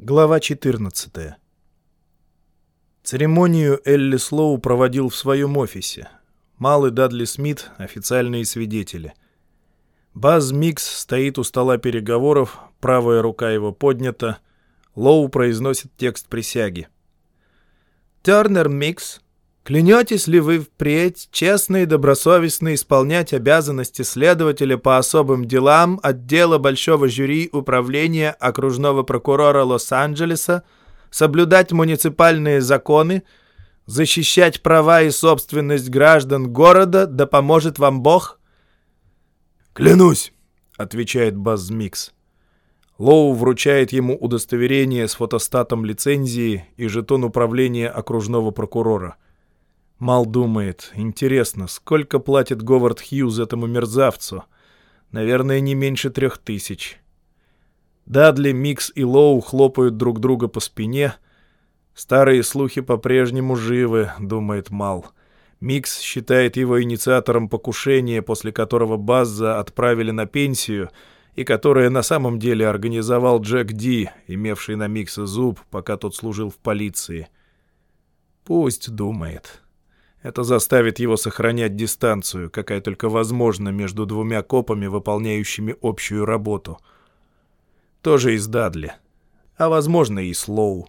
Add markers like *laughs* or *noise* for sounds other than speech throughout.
Глава 14 Церемонию Эллис Лоу проводил в своем офисе. Мал и Дадли Смит — официальные свидетели. Баз Микс стоит у стола переговоров, правая рука его поднята. Лоу произносит текст присяги. «Тернер Микс, клянетесь ли вы впредь честно и добросовестно исполнять обязанности следователя по особым делам отдела Большого жюри Управления окружного прокурора Лос-Анджелеса, соблюдать муниципальные законы, защищать права и собственность граждан города, да поможет вам Бог?» «Клянусь!» — отвечает Баз Микс. Лоу вручает ему удостоверение с фотостатом лицензии и жетон управления окружного прокурора. Мал думает, интересно, сколько платит Говард Хьюз этому мерзавцу? Наверное, не меньше трех тысяч. Дадли, Микс и Лоу хлопают друг друга по спине. Старые слухи по-прежнему живы, думает Мал. Микс считает его инициатором покушения, после которого Базза отправили на пенсию — и которое на самом деле организовал Джек Ди, имевший на Микса зуб, пока тот служил в полиции. Пусть думает. Это заставит его сохранять дистанцию, какая только возможна между двумя копами, выполняющими общую работу. То же и с Дадли. А возможно и с Лоу.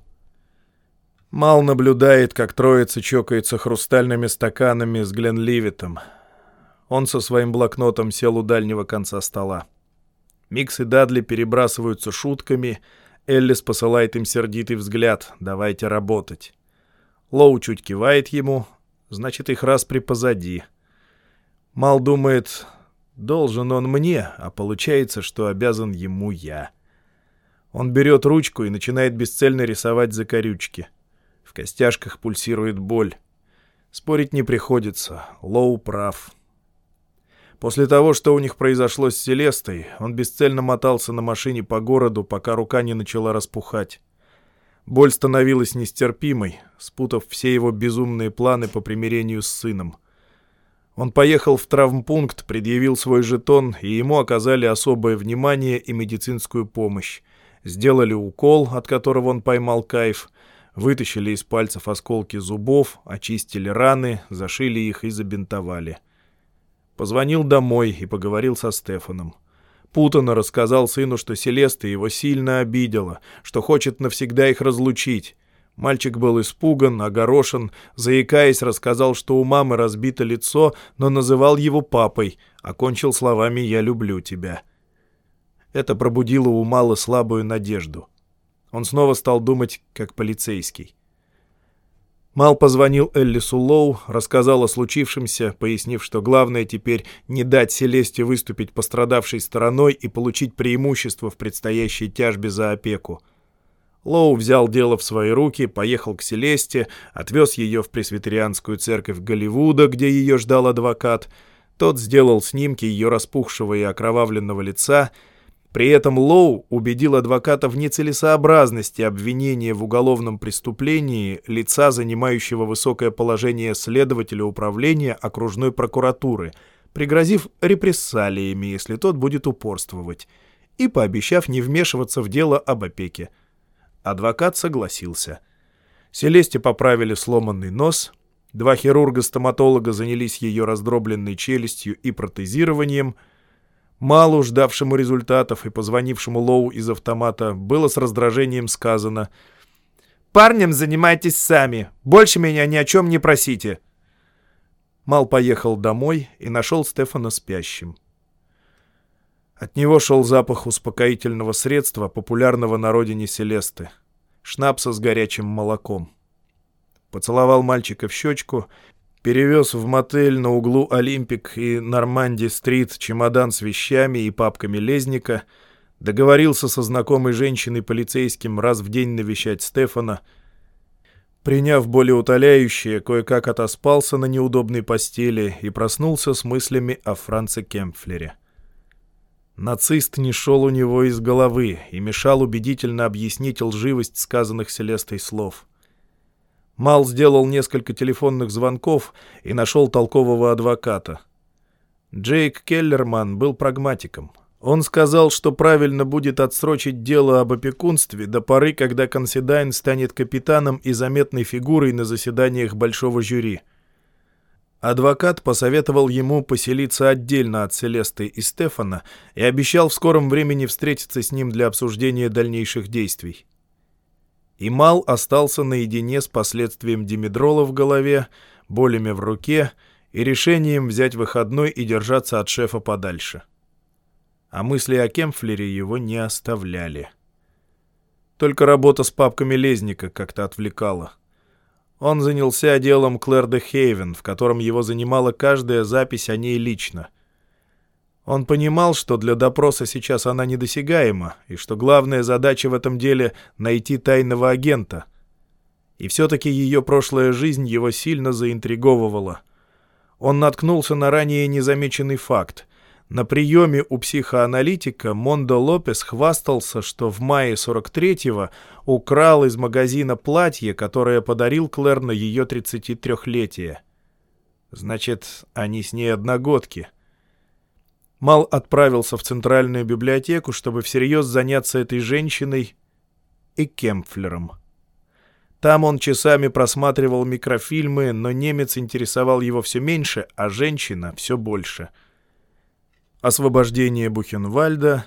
Мал наблюдает, как троица чокается хрустальными стаканами с Гленливитом. Он со своим блокнотом сел у дальнего конца стола. Микс и Дадли перебрасываются шутками. Эллис посылает им сердитый взгляд «давайте работать». Лоу чуть кивает ему, значит, их распри позади. Мал думает, должен он мне, а получается, что обязан ему я. Он берет ручку и начинает бесцельно рисовать закорючки. В костяшках пульсирует боль. Спорить не приходится, Лоу прав. После того, что у них произошло с Селестой, он бесцельно мотался на машине по городу, пока рука не начала распухать. Боль становилась нестерпимой, спутав все его безумные планы по примирению с сыном. Он поехал в травмпункт, предъявил свой жетон, и ему оказали особое внимание и медицинскую помощь. Сделали укол, от которого он поймал кайф, вытащили из пальцев осколки зубов, очистили раны, зашили их и забинтовали. — Позвонил домой и поговорил со Стефаном. Путано рассказал сыну, что Селеста его сильно обидела, что хочет навсегда их разлучить. Мальчик был испуган, огорошен, заикаясь, рассказал, что у мамы разбито лицо, но называл его папой, окончил словами «я люблю тебя». Это пробудило у Малы слабую надежду. Он снова стал думать, как полицейский. Мал позвонил Эллису Лоу, рассказал о случившемся, пояснив, что главное теперь не дать Селесте выступить пострадавшей стороной и получить преимущество в предстоящей тяжбе за опеку. Лоу взял дело в свои руки, поехал к Селесте, отвез ее в пресвитерианскую церковь Голливуда, где ее ждал адвокат. Тот сделал снимки ее распухшего и окровавленного лица — при этом Лоу убедил адвоката в нецелесообразности обвинения в уголовном преступлении лица, занимающего высокое положение следователя управления окружной прокуратуры, пригрозив репрессалиями, если тот будет упорствовать, и пообещав не вмешиваться в дело об опеке. Адвокат согласился. Селесте поправили сломанный нос, два хирурга-стоматолога занялись ее раздробленной челюстью и протезированием — Малу, ждавшему результатов и позвонившему Лоу из автомата, было с раздражением сказано «Парнем занимайтесь сами, больше меня ни о чем не просите». Мал поехал домой и нашел Стефана спящим. От него шел запах успокоительного средства, популярного на родине Селесты — шнапса с горячим молоком. Поцеловал мальчика в щечку Перевез в мотель на углу Олимпик и Норманди-стрит чемодан с вещами и папками Лезника, договорился со знакомой женщиной-полицейским раз в день навещать Стефана. Приняв более утоляющее, кое-как отоспался на неудобной постели и проснулся с мыслями о Франце Кемпфлере. Нацист не шел у него из головы и мешал убедительно объяснить лживость сказанных Селестой слов — Мал сделал несколько телефонных звонков и нашел толкового адвоката. Джейк Келлерман был прагматиком. Он сказал, что правильно будет отсрочить дело об опекунстве до поры, когда Консидайн станет капитаном и заметной фигурой на заседаниях большого жюри. Адвокат посоветовал ему поселиться отдельно от Селесты и Стефана и обещал в скором времени встретиться с ним для обсуждения дальнейших действий. Имал остался наедине с последствием димедрола в голове, болями в руке и решением взять выходной и держаться от шефа подальше а мысли о Кемфлере его не оставляли. Только работа с папками Лезника как-то отвлекала. Он занялся делом Клэр де Хейвен, в котором его занимала каждая запись о ней лично. Он понимал, что для допроса сейчас она недосягаема, и что главная задача в этом деле — найти тайного агента. И все-таки ее прошлая жизнь его сильно заинтриговывала. Он наткнулся на ранее незамеченный факт. На приеме у психоаналитика Мондо Лопес хвастался, что в мае 43-го украл из магазина платье, которое подарил Клэр на ее 33-летие. Значит, они с ней одногодки. Мал отправился в центральную библиотеку, чтобы всерьез заняться этой женщиной и Кемпфлером. Там он часами просматривал микрофильмы, но немец интересовал его все меньше, а женщина все больше — освобождение Бухенвальда,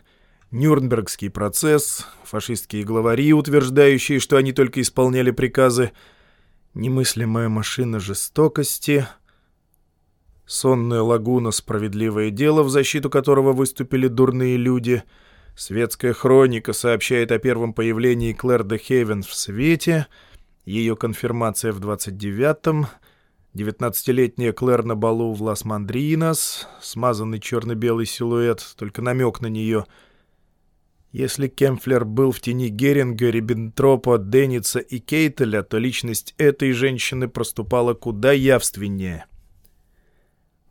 Нюрнбергский процесс, фашистские главари, утверждающие, что они только исполняли приказы, немыслимая машина жестокости, сонная лагуна «Справедливое дело», в защиту которого выступили дурные люди, светская хроника сообщает о первом появлении Клэр де Хейвен в свете, ее конфирмация в 29-м, Девятнадцатилетняя Клэр на балу в Лас-Мандринос, смазанный черно-белый силуэт, только намек на нее. Если Кемфлер был в тени Геринга, Риббентропа, Денница и Кейтеля, то личность этой женщины проступала куда явственнее.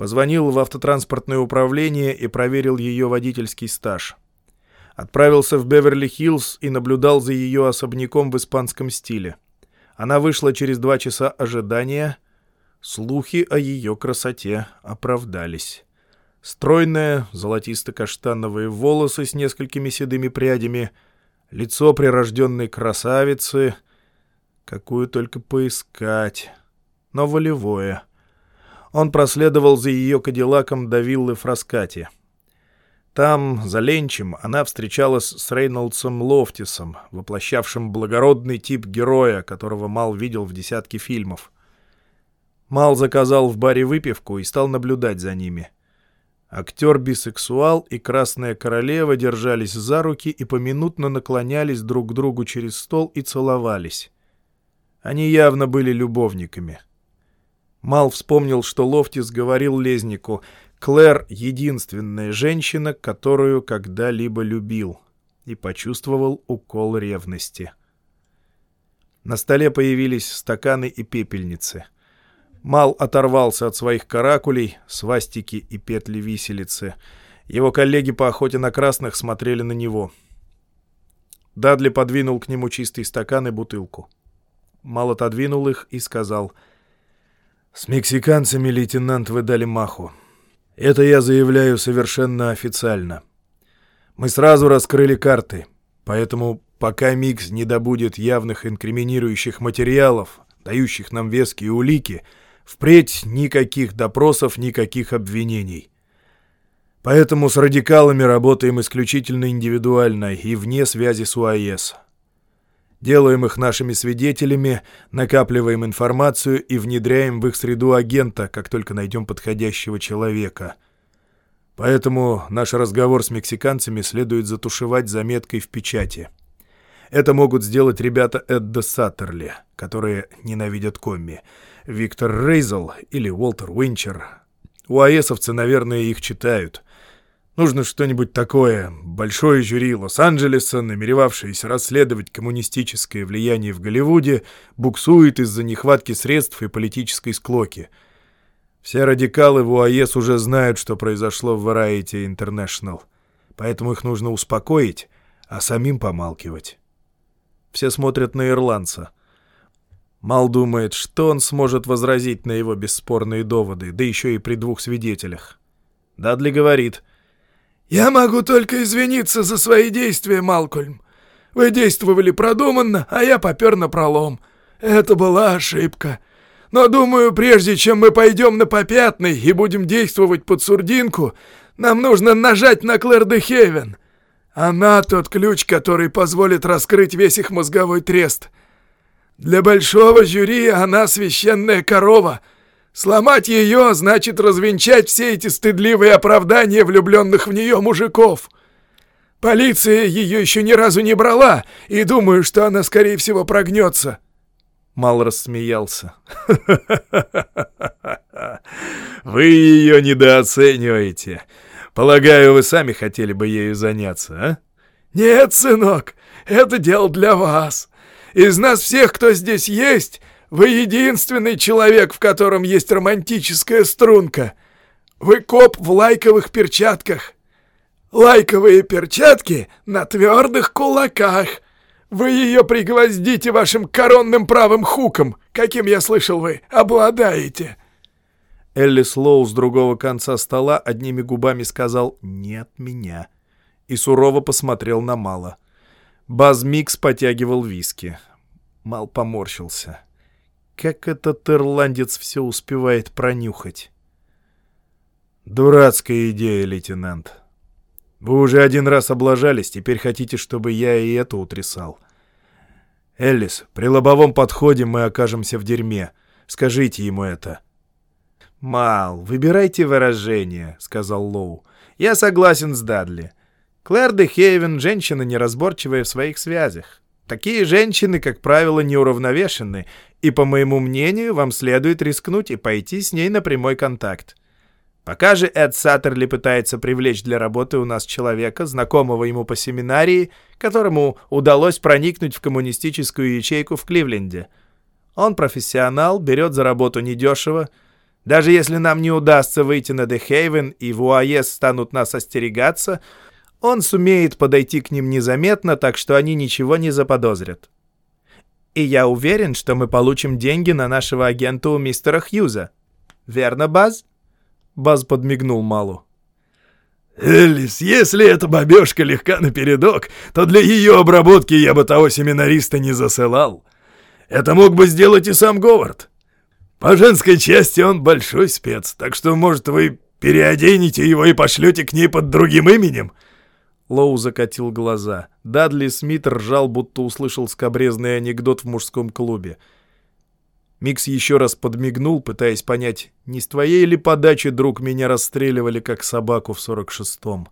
Позвонил в автотранспортное управление и проверил ее водительский стаж. Отправился в Беверли-Хиллз и наблюдал за ее особняком в испанском стиле. Она вышла через два часа ожидания — Слухи о ее красоте оправдались. Стройные, золотисто-каштановые волосы с несколькими седыми прядями, лицо прирожденной красавицы, какую только поискать, но волевое. Он проследовал за ее кадиллаком до виллы Фраскати. Там, за Ленчем, она встречалась с Рейнольдсом Лофтисом, воплощавшим благородный тип героя, которого Мал видел в десятке фильмов. Мал заказал в баре выпивку и стал наблюдать за ними. Актер-бисексуал и Красная Королева держались за руки и поминутно наклонялись друг к другу через стол и целовались. Они явно были любовниками. Мал вспомнил, что Лофтис говорил Лезнику, «Клэр — единственная женщина, которую когда-либо любил», и почувствовал укол ревности. На столе появились стаканы и пепельницы — Мал оторвался от своих каракулей, свастики и петли виселицы. Его коллеги по охоте на красных смотрели на него. Дадли подвинул к нему чистый стакан и бутылку. Мал отодвинул их и сказал, «С мексиканцами, лейтенант, вы дали маху. Это я заявляю совершенно официально. Мы сразу раскрыли карты, поэтому пока Микс не добудет явных инкриминирующих материалов, дающих нам веские улики, — Впредь никаких допросов, никаких обвинений. Поэтому с радикалами работаем исключительно индивидуально и вне связи с УАЭС. Делаем их нашими свидетелями, накапливаем информацию и внедряем в их среду агента, как только найдем подходящего человека. Поэтому наш разговор с мексиканцами следует затушевать заметкой в печати. Это могут сделать ребята Эдда Саттерли, которые ненавидят комми, Виктор Рейзел или Уолтер Уинчер. УАЭСовцы, наверное, их читают. Нужно что-нибудь такое. Большое жюри Лос-Анджелеса, намеревавшееся расследовать коммунистическое влияние в Голливуде, буксует из-за нехватки средств и политической склоки. Все радикалы в УАЭС уже знают, что произошло в Variety International. Поэтому их нужно успокоить, а самим помалкивать. Все смотрят на ирландца — Мал думает, что он сможет возразить на его бесспорные доводы, да еще и при двух свидетелях. Дадли говорит, «Я могу только извиниться за свои действия, Малкольм. Вы действовали продуманно, а я попер на пролом. Это была ошибка. Но думаю, прежде чем мы пойдем на попятный и будем действовать под сурдинку, нам нужно нажать на Клэр де Хевен. Она тот ключ, который позволит раскрыть весь их мозговой трест. Для большого жюри она священная корова — Сломать ее значит развенчать все эти стыдливые оправдания влюбленных в нее мужиков. Полиция ее еще ни разу не брала, и думаю, что она, скорее всего, прогнется». Мал рассмеялся. *laughs* «Вы ее недооцениваете. Полагаю, вы сами хотели бы ею заняться, а?» «Нет, сынок, это дело для вас. Из нас всех, кто здесь есть, вы единственный человек, в котором есть романтическая струнка. Вы коп в лайковых перчатках. Лайковые перчатки на твердых кулаках. Вы ее пригвоздите вашим коронным правым хуком, каким, я слышал, вы обладаете». Элли Слоу с другого конца стола одними губами сказал «нет меня» и сурово посмотрел на Мала. Баз Микс потягивал виски. Мал поморщился. Как этот ирландец все успевает пронюхать? Дурацкая идея, лейтенант. Вы уже один раз облажались, теперь хотите, чтобы я и это утрясал. Эллис, при лобовом подходе мы окажемся в дерьме. Скажите ему это. «Мал, выбирайте выражение», — сказал Лоу. «Я согласен с Дадли. Клэр де Хейвен — женщина неразборчивая в своих связях. Такие женщины, как правило, неуравновешены, и, по моему мнению, вам следует рискнуть и пойти с ней на прямой контакт. Пока же Эд Саттерли пытается привлечь для работы у нас человека, знакомого ему по семинарии, которому удалось проникнуть в коммунистическую ячейку в Кливленде. Он профессионал, берет за работу недешево. Даже если нам не удастся выйти на Дехейвен и в УАЕС станут нас остерегаться — он сумеет подойти к ним незаметно, так что они ничего не заподозрят. И я уверен, что мы получим деньги на нашего агента у мистера Хьюза. Верно, Баз?» Баз подмигнул Малу. «Элис, если эта бабешка легка напередок, то для ее обработки я бы того семинариста не засылал. Это мог бы сделать и сам Говард. По женской части он большой спец, так что, может, вы переоденете его и пошлете к ней под другим именем?» Лоу закатил глаза. Дадли Смит ржал, будто услышал скобрезный анекдот в мужском клубе. Микс еще раз подмигнул, пытаясь понять, не с твоей ли подачи, друг, меня расстреливали, как собаку в 46-м.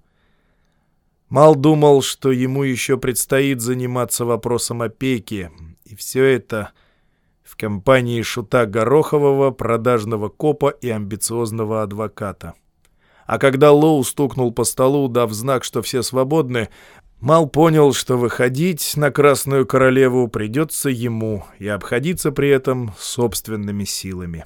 Мал думал, что ему еще предстоит заниматься вопросом опеки, и все это в компании шута Горохового, продажного копа и амбициозного адвоката. А когда Лоу стукнул по столу, дав знак, что все свободны, Мал понял, что выходить на Красную Королеву придется ему и обходиться при этом собственными силами.